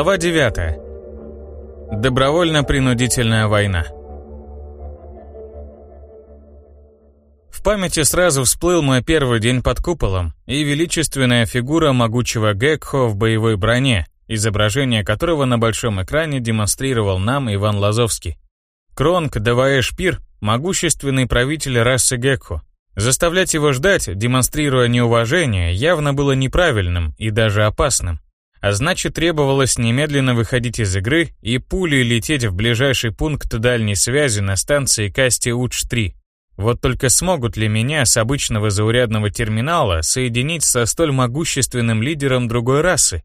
Глава 9. Добровольно-принудительная война. В памяти сразу всплыл мой первый день под куполом и величественная фигура могучего Гекхо в боевой броне, изображение которого на большом экране демонстрировал нам Иван Лазовский. Кронг Даваэшпир – могущественный правитель расы Гекхо. Заставлять его ждать, демонстрируя неуважение, явно было неправильным и даже опасным. А значит, требовалось немедленно выходить из игры и пулей лететь в ближайший пункт дальней связи на станции Касти Уч-3. Вот только смогут ли меня с обычного заурядного терминала соединить со столь могущественным лидером другой расы?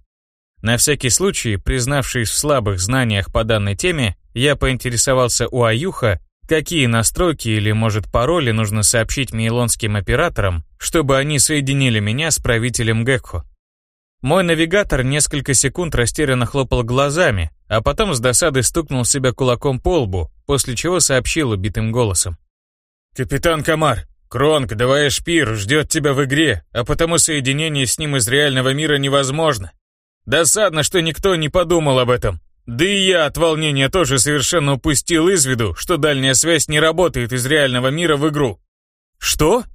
На всякий случай, признавшись в слабых знаниях по данной теме, я поинтересовался у Аюха, какие настройки или, может, пароли нужно сообщить мейлонским операторам, чтобы они соединили меня с правителем Гекхо. Мой навигатор несколько секунд растерянно хлопал глазами, а потом с досады стукнул себя кулаком по лбу, после чего сообщил убитым голосом. «Капитан Камар, Кронг, давай шпир, ждет тебя в игре, а потому соединение с ним из реального мира невозможно. Досадно, что никто не подумал об этом. Да и я от волнения тоже совершенно упустил из виду, что дальняя связь не работает из реального мира в игру. Что?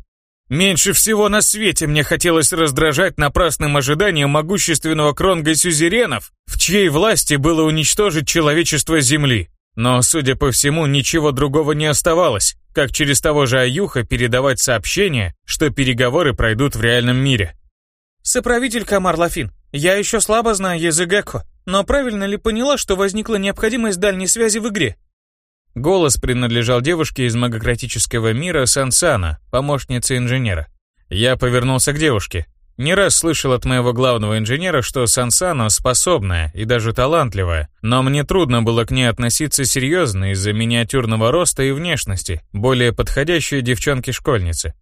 Меньше всего на свете мне хотелось раздражать напрасным ожиданием могущественного Кронга Сюзеренов, в чьей власти было уничтожить человечество Земли. Но, судя по всему, ничего другого не оставалось, как через того же Аюха передавать сообщение, что переговоры пройдут в реальном мире. «Соправитель Камар Лафин, я еще слабо знаю язык Гекко, но правильно ли поняла, что возникла необходимость дальней связи в игре?» Голос принадлежал девушке из магократического мира Сансана, помощнице инженера. Я повернулся к девушке. Не раз слышал от моего главного инженера, что Сансана способная и даже талантливая, но мне трудно было к ней относиться серьезно из-за миниатюрного роста и внешности, более подходящей девчонки-школьницы.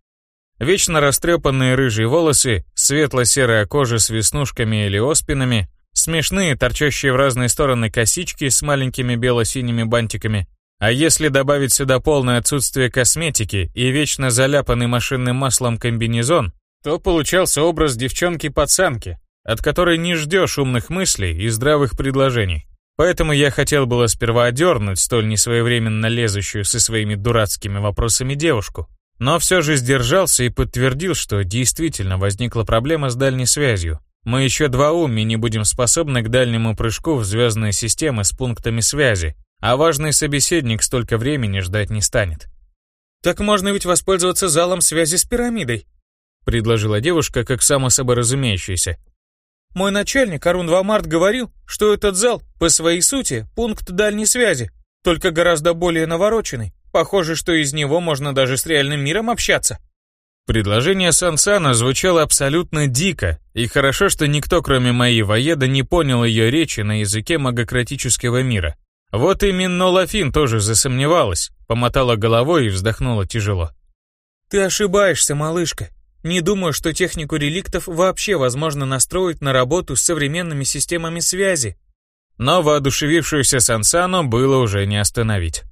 Вечно растрепанные рыжие волосы, светло-серая кожа с веснушками или оспинами, смешные, торчащие в разные стороны косички с маленькими бело-синими бантиками, а если добавить сюда полное отсутствие косметики и вечно заляпанный машинным маслом комбинезон, то получался образ девчонки-пацанки, от которой не ждешь умных мыслей и здравых предложений. Поэтому я хотел было сперва одернуть столь несвоевременно лезущую со своими дурацкими вопросами девушку. Но все же сдержался и подтвердил, что действительно возникла проблема с дальней связью. Мы еще два уми не будем способны к дальнему прыжку в звездные системы с пунктами связи, а важный собеседник столько времени ждать не станет. «Так можно ведь воспользоваться залом связи с пирамидой», предложила девушка как само собой разумеющееся. «Мой начальник Арун Вамарт говорил, что этот зал, по своей сути, пункт дальней связи, только гораздо более навороченный. Похоже, что из него можно даже с реальным миром общаться». Предложение Сансана звучало абсолютно дико, и хорошо, что никто, кроме моей воеда, не понял ее речи на языке магократического мира. Вот и Минно Лафин тоже засомневалась, помотала головой и вздохнула тяжело. «Ты ошибаешься, малышка. Не думаю, что технику реликтов вообще возможно настроить на работу с современными системами связи». Но воодушевившуюся Сансану было уже не остановить.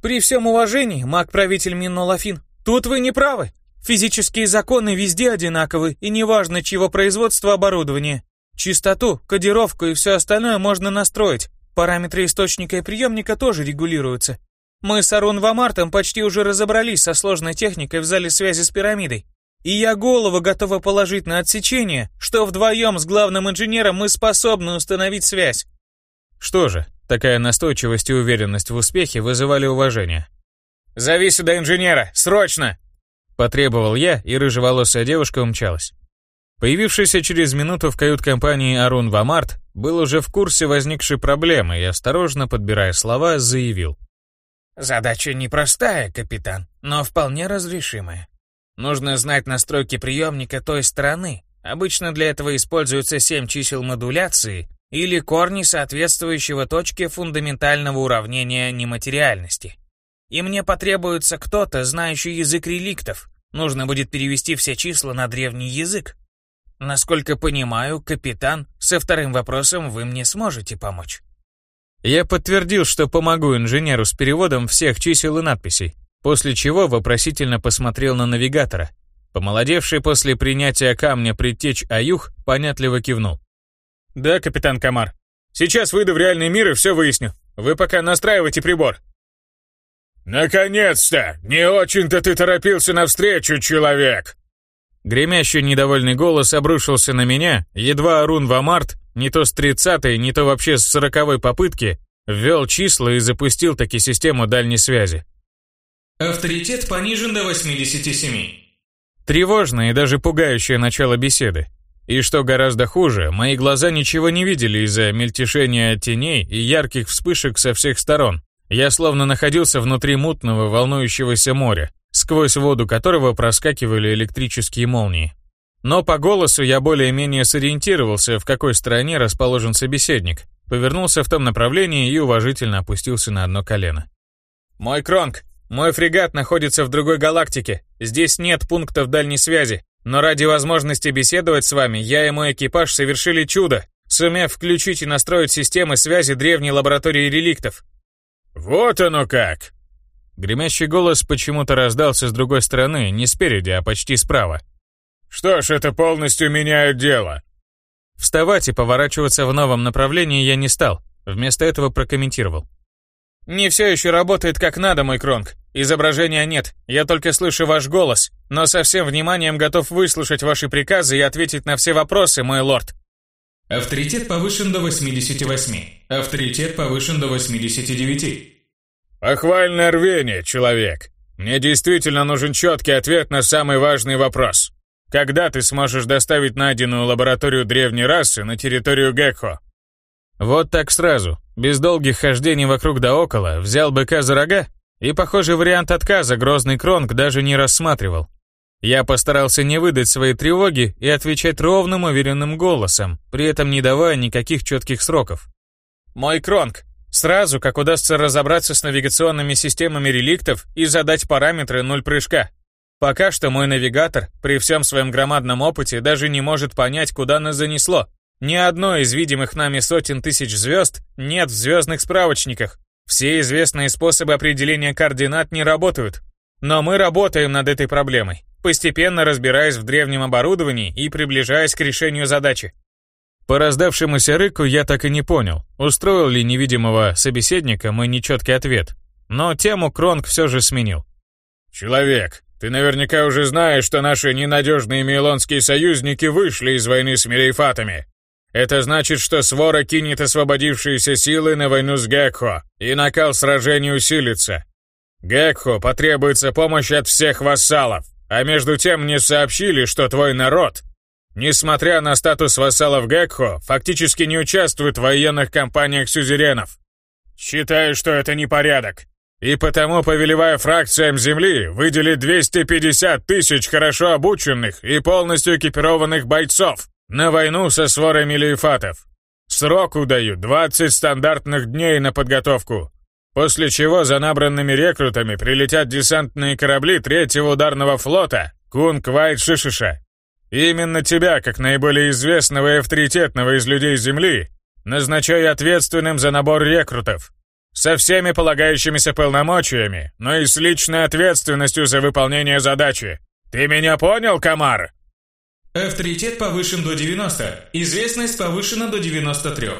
«При всем уважении, маг-правитель Минно Лафин, тут вы не правы. Физические законы везде одинаковы, и неважно, чьего производства оборудования. Чистоту, кодировку и все остальное можно настроить. Параметры источника и приемника тоже регулируются. Мы с Арун Вамартом почти уже разобрались со сложной техникой в зале связи с пирамидой. И я голову готова положить на отсечение, что вдвоем с главным инженером мы способны установить связь. Что же, такая настойчивость и уверенность в успехе вызывали уважение. «Зови сюда инженера, срочно!» Потребовал я, и рыжеволосая девушка умчалась. Появившийся через минуту в кают-компании Арун Вамарт был уже в курсе возникшей проблемы и, осторожно подбирая слова, заявил. «Задача непростая, капитан, но вполне разрешимая. Нужно знать настройки приемника той стороны. Обычно для этого используются семь чисел модуляции или корни соответствующего точке фундаментального уравнения нематериальности. И мне потребуется кто-то, знающий язык реликтов. Нужно будет перевести все числа на древний язык. Насколько понимаю, капитан, со вторым вопросом вы мне сможете помочь. Я подтвердил, что помогу инженеру с переводом всех чисел и надписей, после чего вопросительно посмотрел на навигатора. Помолодевший после принятия камня предтеч Аюх понятливо кивнул. «Да, капитан Камар». Сейчас выйду в реальный мир и все выясню. Вы пока настраивайте прибор». «Наконец-то! Не очень-то ты торопился навстречу, человек!» Гремящий недовольный голос обрушился на меня, едва Арун Вамарт, не то с тридцатой, не то вообще с сороковой попытки, ввел числа и запустил таки систему дальней связи. Авторитет понижен до 87. Тревожное и даже пугающее начало беседы. И что гораздо хуже, мои глаза ничего не видели из-за мельтешения теней и ярких вспышек со всех сторон. Я словно находился внутри мутного, волнующегося моря, сквозь воду которого проскакивали электрические молнии. Но по голосу я более-менее сориентировался, в какой стороне расположен собеседник, повернулся в том направлении и уважительно опустился на одно колено. «Мой Кронг, мой фрегат находится в другой галактике. Здесь нет пунктов дальней связи. Но ради возможности беседовать с вами, я и мой экипаж совершили чудо, сумев включить и настроить системы связи древней лаборатории реликтов. «Вот оно как!» Гремящий голос почему-то раздался с другой стороны, не спереди, а почти справа. «Что ж, это полностью меняет дело!» Вставать и поворачиваться в новом направлении я не стал, вместо этого прокомментировал. «Не все еще работает как надо, мой Кронг. Изображения нет, я только слышу ваш голос, но со всем вниманием готов выслушать ваши приказы и ответить на все вопросы, мой лорд». Авторитет повышен до 88. Авторитет повышен до 89. Похвальное рвение, человек. Мне действительно нужен четкий ответ на самый важный вопрос. Когда ты сможешь доставить найденную лабораторию древней расы на территорию Гекхо? Вот так сразу, без долгих хождений вокруг да около, взял быка за рога и похожий вариант отказа Грозный Кронг даже не рассматривал. Я постарался не выдать свои тревоги и отвечать ровным уверенным голосом, при этом не давая никаких четких сроков. «Мой Кронг, сразу, как удастся разобраться с навигационными системами реликтов и задать параметры нуль прыжка. Пока что мой навигатор, при всем своем громадном опыте, даже не может понять, куда нас занесло. Ни одной из видимых нами сотен тысяч звезд нет в звездных справочниках, все известные способы определения координат не работают. Но мы работаем над этой проблемой, постепенно разбираясь в древнем оборудовании и приближаясь к решению задачи. По раздавшемуся рыку я так и не понял, устроил ли невидимого собеседника мой нечеткий ответ. Но тему Кронг все же сменил. «Человек, ты наверняка уже знаешь, что наши ненадежные мейлонские союзники вышли из войны с Мирейфатами. Это значит, что свора кинет освободившиеся силы на войну с Гекхо, и накал сражений усилится. Гекхо потребуется помощь от всех вассалов, а между тем мне сообщили, что твой народ, несмотря на статус вассалов Гекхо, фактически не участвует в военных кампаниях сюзеренов. Считаю, что это непорядок. И потому повелевая фракциям Земли выделить 250 тысяч хорошо обученных и полностью экипированных бойцов, на войну со сворами лейфатов. Сроку даю 20 стандартных дней на подготовку, после чего за набранными рекрутами прилетят десантные корабли третьего ударного флота Кунг Вайт Шишиша. Именно тебя, как наиболее известного и авторитетного из людей Земли, назначаю ответственным за набор рекрутов, со всеми полагающимися полномочиями, но и с личной ответственностью за выполнение задачи. Ты меня понял, Камар? Авторитет повышен до 90, известность повышена до 93.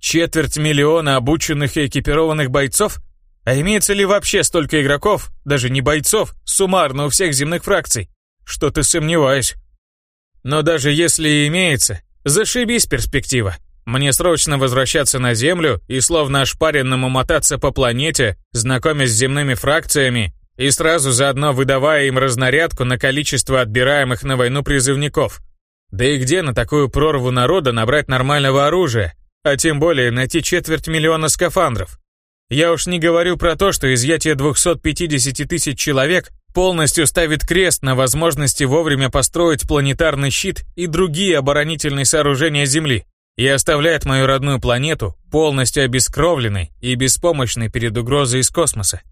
Четверть миллиона обученных и экипированных бойцов? А имеется ли вообще столько игроков, даже не бойцов, суммарно у всех земных фракций? Что-то сомневаюсь. Но даже если и имеется, зашибись перспектива. Мне срочно возвращаться на Землю и словно ошпаренному мотаться по планете, знакомясь с земными фракциями и сразу заодно выдавая им разнарядку на количество отбираемых на войну призывников. Да и где на такую прорву народа набрать нормального оружия, а тем более найти четверть миллиона скафандров? Я уж не говорю про то, что изъятие 250 тысяч человек полностью ставит крест на возможности вовремя построить планетарный щит и другие оборонительные сооружения Земли и оставляет мою родную планету полностью обескровленной и беспомощной перед угрозой из космоса.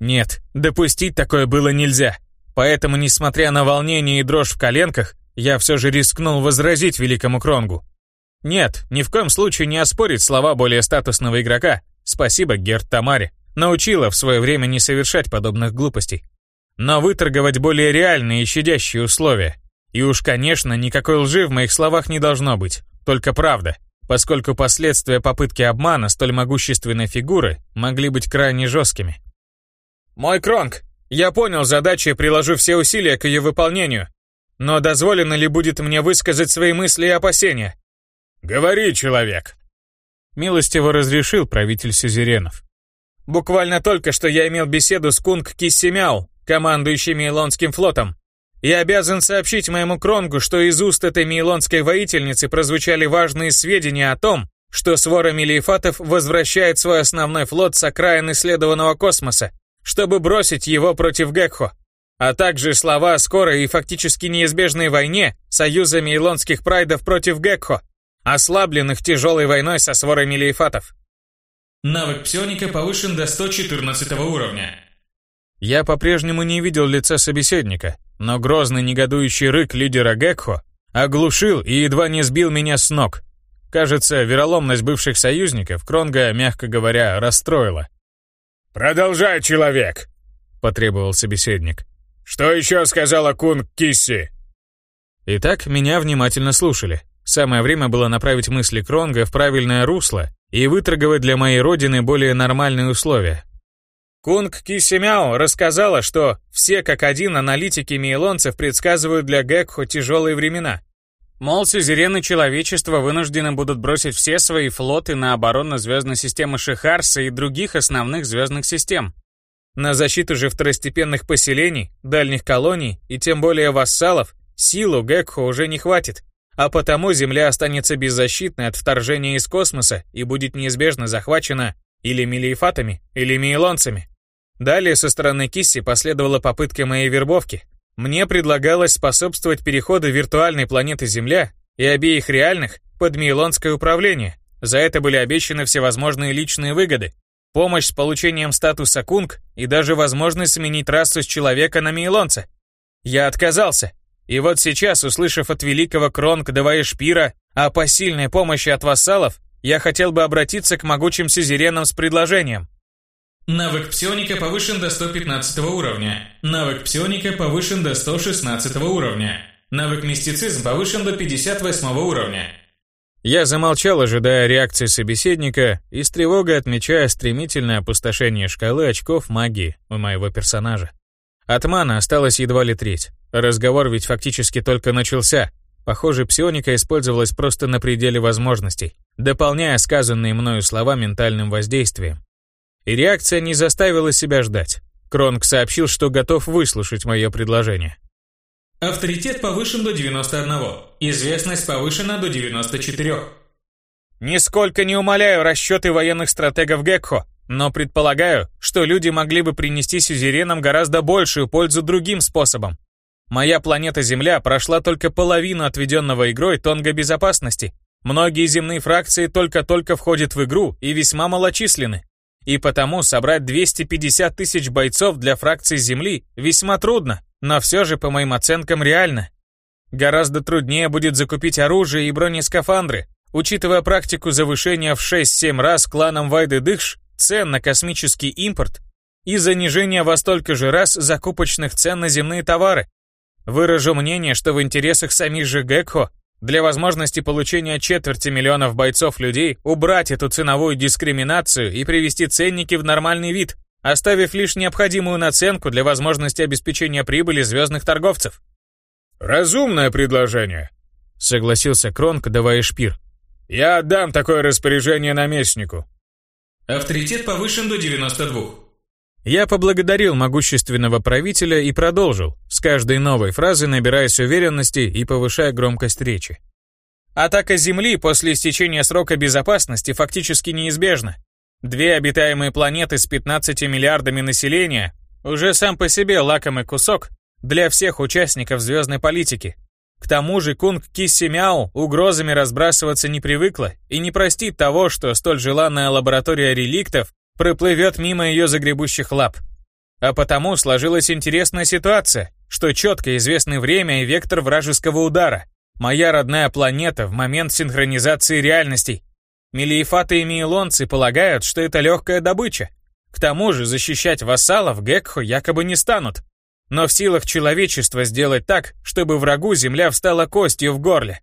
Нет, допустить такое было нельзя. Поэтому, несмотря на волнение и дрожь в коленках, я все же рискнул возразить великому Кронгу. Нет, ни в коем случае не оспорить слова более статусного игрока. Спасибо, Герт Тамаре. Научила в свое время не совершать подобных глупостей. Но выторговать более реальные и щадящие условия. И уж, конечно, никакой лжи в моих словах не должно быть. Только правда. поскольку последствия попытки обмана столь могущественной фигуры могли быть крайне жесткими. «Мой Кронг, я понял задачу и приложу все усилия к ее выполнению. Но дозволено ли будет мне высказать свои мысли и опасения?» «Говори, человек!» Милостиво разрешил правитель Сюзеренов. «Буквально только что я имел беседу с Кунг Киссимяу, командующим Мейлонским флотом. Я обязан сообщить моему Кронгу, что из уст этой мейлонской воительницы прозвучали важные сведения о том, что свора Мелиефатов возвращает свой основной флот с окраин исследованного космоса, чтобы бросить его против Гекхо, а также слова о скорой и фактически неизбежной войне союза мейлонских прайдов против Гекхо, ослабленных тяжелой войной со сворой Мелиефатов. Навык псионика повышен до 114 уровня. Я по-прежнему не видел лица собеседника, но грозный негодующий рык лидера Гекхо оглушил и едва не сбил меня с ног. Кажется, вероломность бывших союзников Кронга, мягко говоря, расстроила. «Продолжай, человек!» — потребовал собеседник. «Что еще сказала Кунг Кисси?» Итак, меня внимательно слушали. Самое время было направить мысли Кронга в правильное русло и выторговать для моей родины более нормальные условия. Кунг Кисимяо рассказала, что все как один аналитики мейлонцев предсказывают для Гекхо тяжелые времена. Мол, сюзерены человечества вынуждены будут бросить все свои флоты на оборону звездной системы Шихарса и других основных звездных систем. На защиту же второстепенных поселений, дальних колоний и тем более вассалов силу Гекхо уже не хватит, а потому Земля останется беззащитной от вторжения из космоса и будет неизбежно захвачена или мелиефатами, или мейлонцами. Далее со стороны Кисси последовала попытка моей вербовки. Мне предлагалось способствовать переходу виртуальной планеты Земля и обеих реальных под Мейлонское управление. За это были обещаны всевозможные личные выгоды, помощь с получением статуса Кунг и даже возможность сменить расу с человека на Мейлонца. Я отказался. И вот сейчас, услышав от великого Кронг Даваешпира о посильной помощи от вассалов, я хотел бы обратиться к могучим сюзеренам с предложением. Навык псионика повышен до 115 уровня. Навык псионика повышен до 116 уровня. Навык мистицизм повышен до 58 уровня. Я замолчал, ожидая реакции собеседника и с тревогой отмечая стремительное опустошение шкалы очков магии у моего персонажа. От мана осталось едва ли треть. Разговор ведь фактически только начался. Похоже, псионика использовалась просто на пределе возможностей, дополняя сказанные мною слова ментальным воздействием. И реакция не заставила себя ждать. Кронг сообщил, что готов выслушать мое предложение. Авторитет повышен до 91. Известность повышена до 94. Нисколько не умаляю расчеты военных стратегов Гекхо, но предполагаю, что люди могли бы принести сюзеренам гораздо большую пользу другим способом. Моя планета Земля прошла только половину отведенного игрой тонга безопасности. Многие земные фракции только-только входят в игру и весьма малочисленны. И потому собрать 250 тысяч бойцов для фракции Земли весьма трудно, но все же, по моим оценкам, реально. Гораздо труднее будет закупить оружие и бронескафандры, учитывая практику завышения в 6-7 раз кланом Вайды Дыхш цен на космический импорт и занижения во столько же раз закупочных цен на земные товары. Выражу мнение, что в интересах самих же Гекхо для возможности получения четверти миллионов бойцов людей убрать эту ценовую дискриминацию и привести ценники в нормальный вид, оставив лишь необходимую наценку для возможности обеспечения прибыли звездных торговцев. «Разумное предложение», — согласился Кронк, давая шпир. «Я отдам такое распоряжение наместнику». Авторитет повышен до 92. Я поблагодарил могущественного правителя и продолжил, с каждой новой фразы набираясь уверенности и повышая громкость речи. Атака Земли после истечения срока безопасности фактически неизбежна. Две обитаемые планеты с 15 миллиардами населения уже сам по себе лакомый кусок для всех участников звездной политики. К тому же Кунг Кисси Мяу угрозами разбрасываться не привыкла и не простит того, что столь желанная лаборатория реликтов проплывет мимо ее загребущих лап. А потому сложилась интересная ситуация, что четко известны время и вектор вражеского удара. Моя родная планета в момент синхронизации реальностей. Мелиефаты и мейлонцы полагают, что это легкая добыча. К тому же защищать вассалов Гекхо якобы не станут. Но в силах человечества сделать так, чтобы врагу земля встала костью в горле.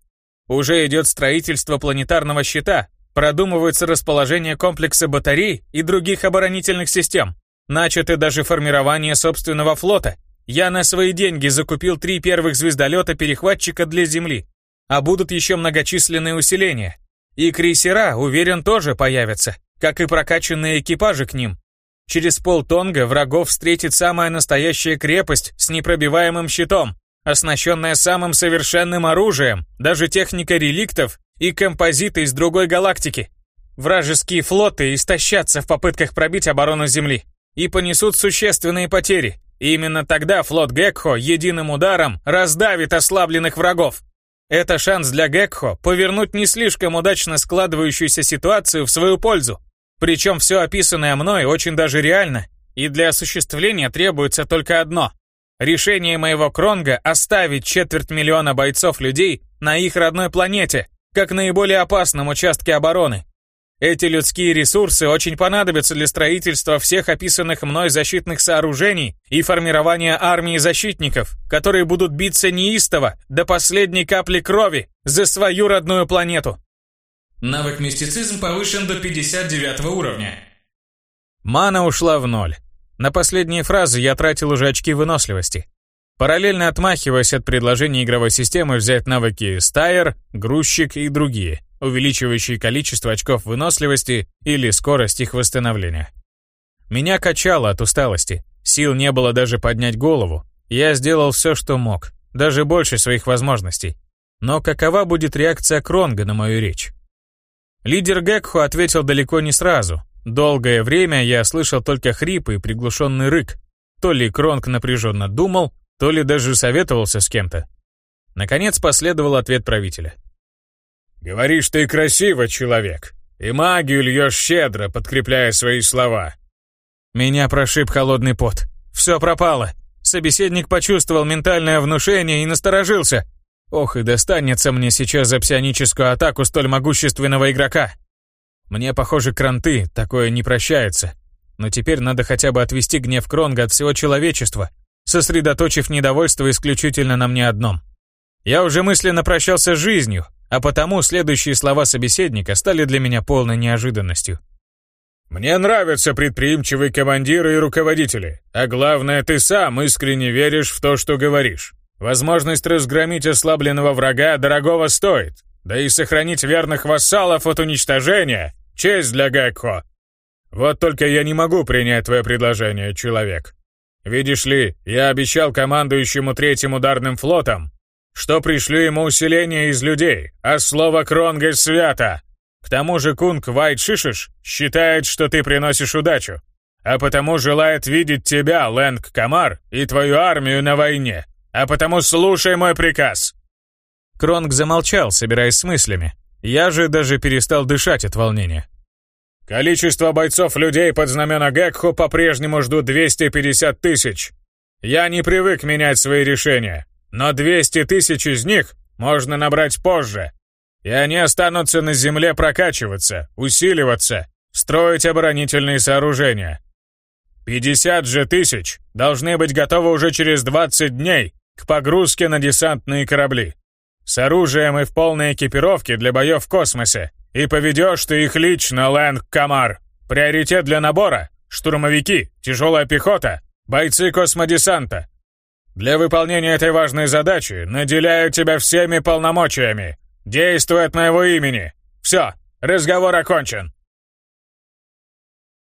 Уже идет строительство планетарного щита, продумывается расположение комплекса батарей и других оборонительных систем. Начато даже формирование собственного флота. Я на свои деньги закупил три первых звездолета-перехватчика для Земли. А будут еще многочисленные усиления. И крейсера, уверен, тоже появятся, как и прокачанные экипажи к ним. Через полтонга врагов встретит самая настоящая крепость с непробиваемым щитом, оснащенная самым совершенным оружием, даже техника реликтов и композиты из другой галактики. Вражеские флоты истощатся в попытках пробить оборону Земли и понесут существенные потери. И именно тогда флот Гекхо единым ударом раздавит ослабленных врагов. Это шанс для Гекхо повернуть не слишком удачно складывающуюся ситуацию в свою пользу. Причем все описанное мной очень даже реально, и для осуществления требуется только одно Решение моего Кронга оставить четверть миллиона бойцов людей на их родной планете, как наиболее опасном участке обороны. Эти людские ресурсы очень понадобятся для строительства всех описанных мной защитных сооружений и формирования армии защитников, которые будут биться неистово до последней капли крови за свою родную планету. Навык мистицизм повышен до 59 уровня. Мана ушла в ноль. На последние фразы я тратил уже очки выносливости. Параллельно отмахиваясь от предложения игровой системы взять навыки стайер, грузчик и другие, увеличивающие количество очков выносливости или скорость их восстановления. Меня качало от усталости, сил не было даже поднять голову. Я сделал все, что мог, даже больше своих возможностей. Но какова будет реакция Кронга на мою речь? Лидер Гекху ответил далеко не сразу, Долгое время я слышал только хрипы и приглушенный рык. То ли Кронг напряженно думал, то ли даже советовался с кем-то. Наконец последовал ответ правителя. «Говоришь ты красиво, человек, и магию льешь щедро, подкрепляя свои слова». Меня прошиб холодный пот. Все пропало. Собеседник почувствовал ментальное внушение и насторожился. Ох, и достанется мне сейчас за псионическую атаку столь могущественного игрока. Мне, похоже, кранты, такое не прощается. Но теперь надо хотя бы отвести гнев Кронга от всего человечества, сосредоточив недовольство исключительно на мне одном. Я уже мысленно прощался с жизнью, а потому следующие слова собеседника стали для меня полной неожиданностью. «Мне нравятся предприимчивые командиры и руководители, а главное, ты сам искренне веришь в то, что говоришь. Возможность разгромить ослабленного врага дорогого стоит, да и сохранить верных вассалов от уничтожения Честь для Гекко. Вот только я не могу принять твое предложение, человек. Видишь ли, я обещал командующему третьим ударным флотом, что пришлю ему усиление из людей, а слово Кронга свято. К тому же Кунг Вайт Шишиш считает, что ты приносишь удачу, а потому желает видеть тебя, Лэнг Камар, и твою армию на войне, а потому слушай мой приказ». Кронг замолчал, собираясь с мыслями. Я же даже перестал дышать от волнения. Количество бойцов людей под знамена Гекху по-прежнему ждут 250 тысяч. Я не привык менять свои решения, но 200 тысяч из них можно набрать позже. И они останутся на земле прокачиваться, усиливаться, строить оборонительные сооружения. 50 же тысяч должны быть готовы уже через 20 дней к погрузке на десантные корабли. С оружием и в полной экипировке для боев в космосе. И поведешь ты их лично, Лэнг Камар. Приоритет для набора — штурмовики, тяжелая пехота, бойцы космодесанта. Для выполнения этой важной задачи наделяю тебя всеми полномочиями. Действуй от моего имени. Все, разговор окончен.